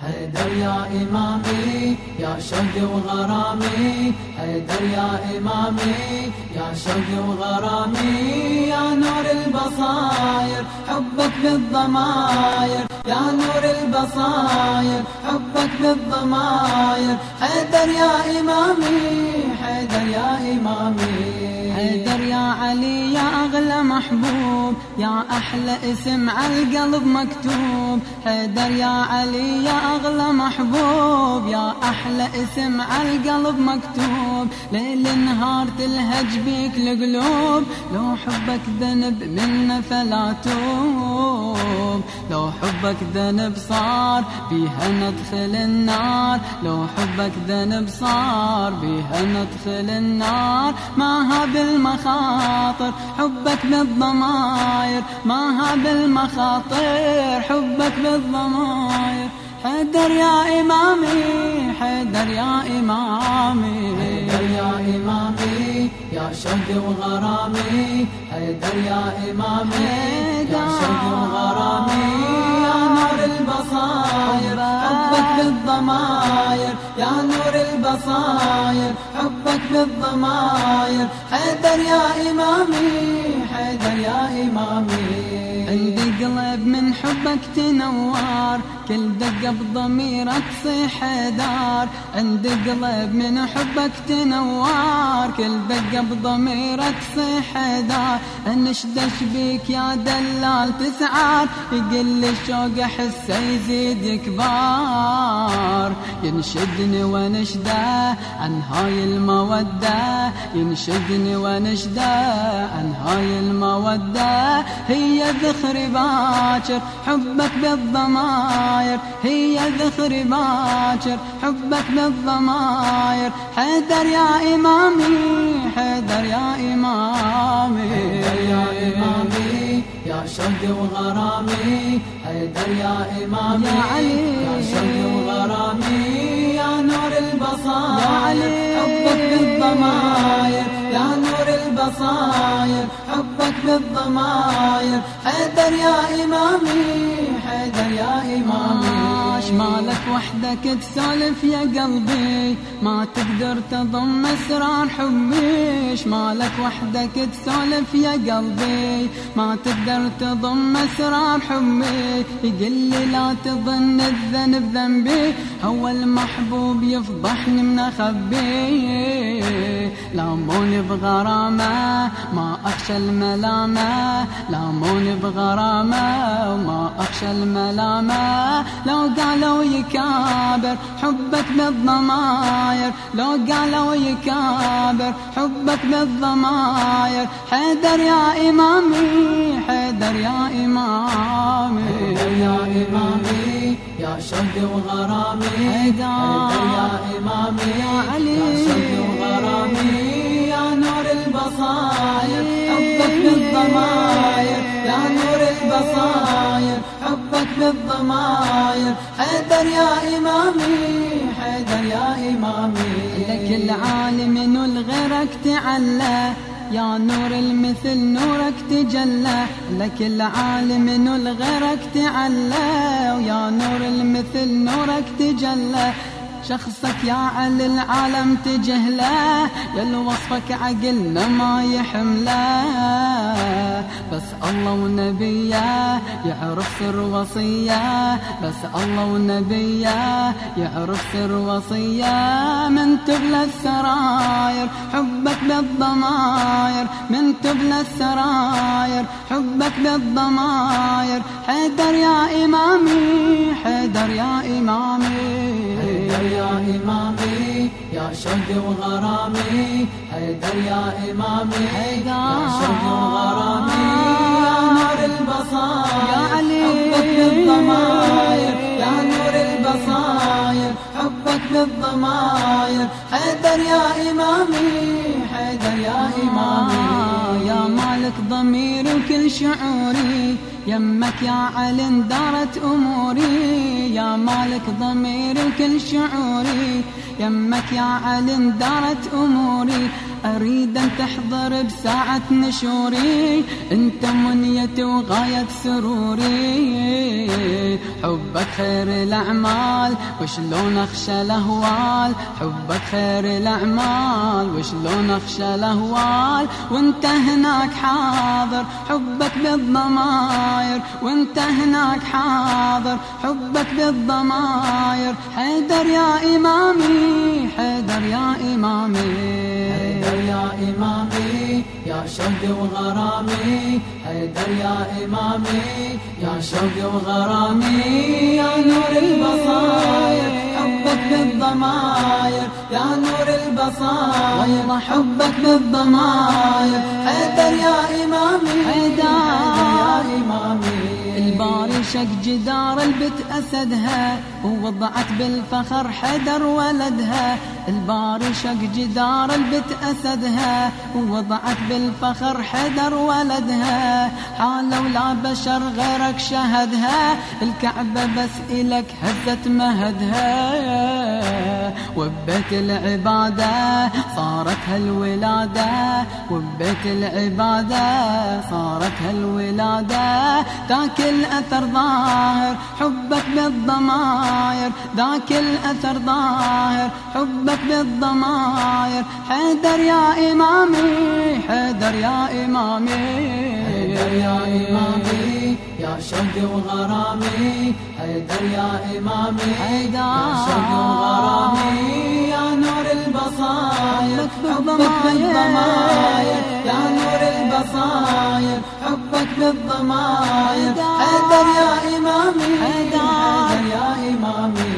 حيدر يا إمامي يا شوقي وغرامي. حيدر يا إمامي يا شوقي وغرامي. يا نور البصاير حبك بالضماير. يا نور البصاير حبك بالضماير. حيدر يا إمامي حيدر يا إمامي. حيدر يا علي يا أغلى محبوب يا أحلى اسم على القلب مكتوب. حيدر يا علي يا أغلى محبوب يا أحلى اسم على القلب مكتوب. ليل نهار تلهج بيك القلوب لو حبك ذنب منا فلا توب. لو حبك ذنب صار بيها ندخل النار لو حبك ذنب صار بيها ندخل النار. ما هاب بالمخاطر حبك بالضماير. ما هاب بالمخاطر حبك بالضماير. حيدر يا إمامي حيدر يا إمامي. حيدر يا إمامي يا شوقي وغرامي. حيدر يا إمامي يا شوقي وغرامي. يا نور البصاير حبك بالضماير. يا نور البصاير حبك بالضماير حيدر يا إمامي حيدر يا إمامي. عندي قلب من حبك تنوار كل دقة بضميرك صيح دار عندي قلب من حبك تنوار كل دقة بضميرك صيح دار أنشدش بيك يا دلال تسعار يقل الشوق احسه يزيد كبار. ينشدني ونشده عن هاي المودة ينشدني ونشدة. عن هاي المودة هي ذخر باكر حبك بالضماير. هي ذخر باكر حبك بالضماير. حيدر يا إمامي حيدر يا إمامي. حيدر يا إمامي يا شوقي وغرامي. حيدر يا إمامي يا علي. يا شوقي وغرامي. علي حبك بالضماير يا نور البصاير حبك بالضماير حيدر يا إمامي حيدر يا إمامي. مالك وحدك تسولف يا قلبي. ما تقدر تضم أسرار حبي. مالك وحدك تسولف يا قلبي. ما تقدر تضم أسرار حبي. يقول لي لا تظن الذنب ذنبي. هو المحبوب يفضحني من أخبي. لاموني بغرامة ما أخشى الملامة. لاموني بغرامة وما أخشى الملامة. لو قال قالوا يكابر حبك بالضماير. لو قالوا يكابر حبك بالضماير. حيدر يا إمامي حيدر يا إمامي. حيدر يا إمامي يا شوقي وغرامي. حيدر يا إمامي يا علي. يا البصاير حبك بالضماير يا نور البصاير حبك بالضماير حيدر يا إمامي حيدر يا إمامي. لك العالم والغيرك تعلى يا نور المثل نورك تجلى. لك العالم والغيرك تعلى ويا نور المثل نورك تجلى. شخصك يا علي العالم تجهله للوصفك عقلنا ما يحمله. بس الله ونبيه يعرف سر وصية. بس الله ونبيه يعرف سر وصية. من تبلى السراير حبك بالضماير من تبلى السراير حبك بالضماير. حيدر يا إمامي حيدر يا إمامي. حيدر يا إمامي يا شوقي وغرامي حيدر يا إمامي يا شوقي وغرامي يا نور البصاير يا علي حبك بالضماير يا نور البصاير حبك بالضماير حيدر يا إمامي حيدر يا إمامي يا مالك ضميري وكل شعوري يمك يا علي دارت أموري يا مالك ضميري وكل شعوري. يمك يا علي دارت أموري. أريد أن تحضر بساعة نشوري. أنت منيتي وغاية سروري. حبك خير الأعمال وشلون أخشى الأهوال؟ حبك خير الأعمال وشلون أخشى الأهوال؟ وأنت هناك حاضر حبك بالضماير. وأنت هناك حاضر حبك بالضماير. حيدر يا إمامي حيدر يا إمامي. يا إمامي يا شوقي وغرامي حيدر يا إمامي يا شوقي وغرامي يا نور البصاير حبك بالضماير يا نور البصاير. والله حبك بالضماير حيدر يا إمامي. حيدر. يا إمامي. الباري شق جدار البت أسدها ووضعت بالفخر حدر ولدها. الباري شق جدار البت أسدها ووضعت بالفخر حدر ولدها. حالة ولا بشر غيرك شهدها الكعبة بس إلك هزت مهدها. وبيت العبادة صارت هالولادة. وبيت العبادة صارت هالولادة. ذاك الأثر ظاهر حبك بالضماير. ذاك الأثر ظاهر حبك بالضماير. حيدر يا إمامي حيدر يا إمامي. حيدر يا إمامي. يا شوقي وغرامي حيدر يا إمامي حيدر. يا شوقي وغرامي يا نور البصاير حبك بالضماير. يا نور البصاير حبك بالضماير حيدر. يا إمامي. حيدر يا إمامي